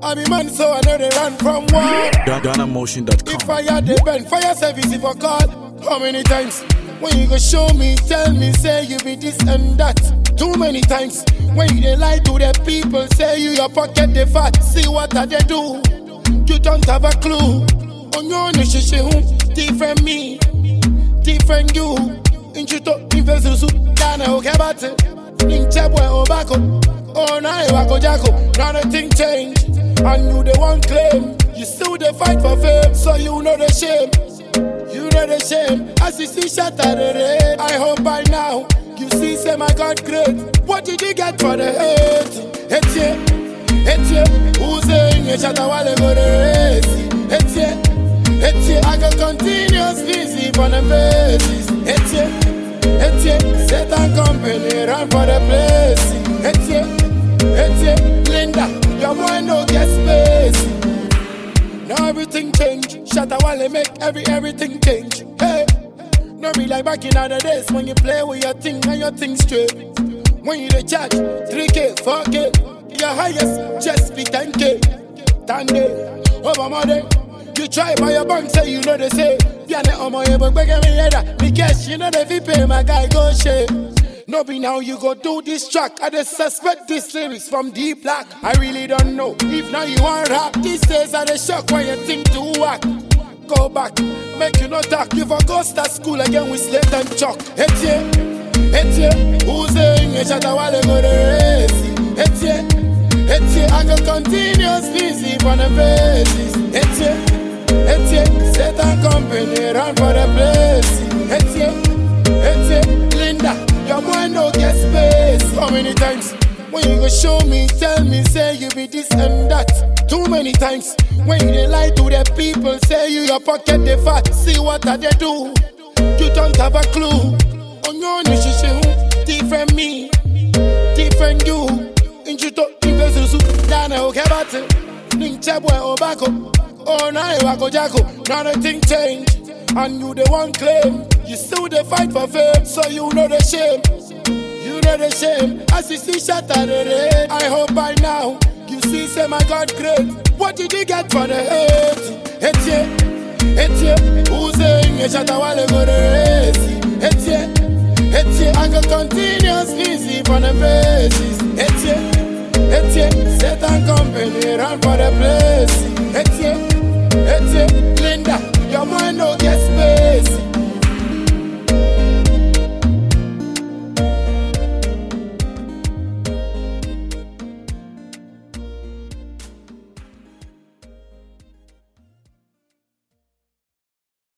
I be man, so I know they run from war. If GhanaMotion.com. fire they burn, fire service if I call. How many times? When you go show me, tell me, say you be this and that. Too many times. When you lie to the people, say you your pocket they fat. See what I they do. You don't have a clue. On your nishishu, different me, different you. Inchuto, invezuzu, dana okebate. Uh, Inchebwe obako. Oh, now you wako jako. Now the thing change. And you the one claim. You still the fight for fame. So you know the shame. You know the shame. As you see shatter the rain. I hope by now you see say my God great. What did you get for the hate? Hate you, hate you. Who's saying you shatter while they go the race? Hate you, hate you. I can continuously see on the faces. Hate you, hate you. Satan company run for the place. Hate you, hate you. Linda, boy no get space. Now everything change. Shut up while they make every everything change. Hey, no be like back in other days when you play with your thing and your thing straight. When you the charge 3k, 4k, your highest just be 10k. Tande, over my day. You try by your bank, say you know they say. Yeah, ne omo ye but beg me header. Me cash, you know they fi pay my guy go share. No be now you go do this track. I just suspect this lyrics from deep black. I really don't know if now you want rap. These days are the shock when you think to whack. Go back, make you not talk. You for go start school again with slate and chalk. Hate you. Who's saying you shut a while ago the race? Hate you. I go continuously see on the. Hate you, hate you. Satan company run for the place. Many times? When you go show me, tell me, say you be this and that. Too many times. When you lie to the people, say you your pocket the fat. See what I they do. You don't have a clue. On your nishishu, different me, different you. Inchuto, invezuzu, dana okebate. Uh, Ninchebwe obako. Oh, now you wako jako. Now the thing change. And you the one claim. You still the fight for fame. So you know the shame. Know the shame. As you see shatter the rain. I hope by now you see say my God great. What did you get for the hate? Hate you, hate you. Who's saying you shatter while they go the race? Hate you, hate you. I can continuously see on the faces. Hate you, hate you. Satan company run for the place. Hate you.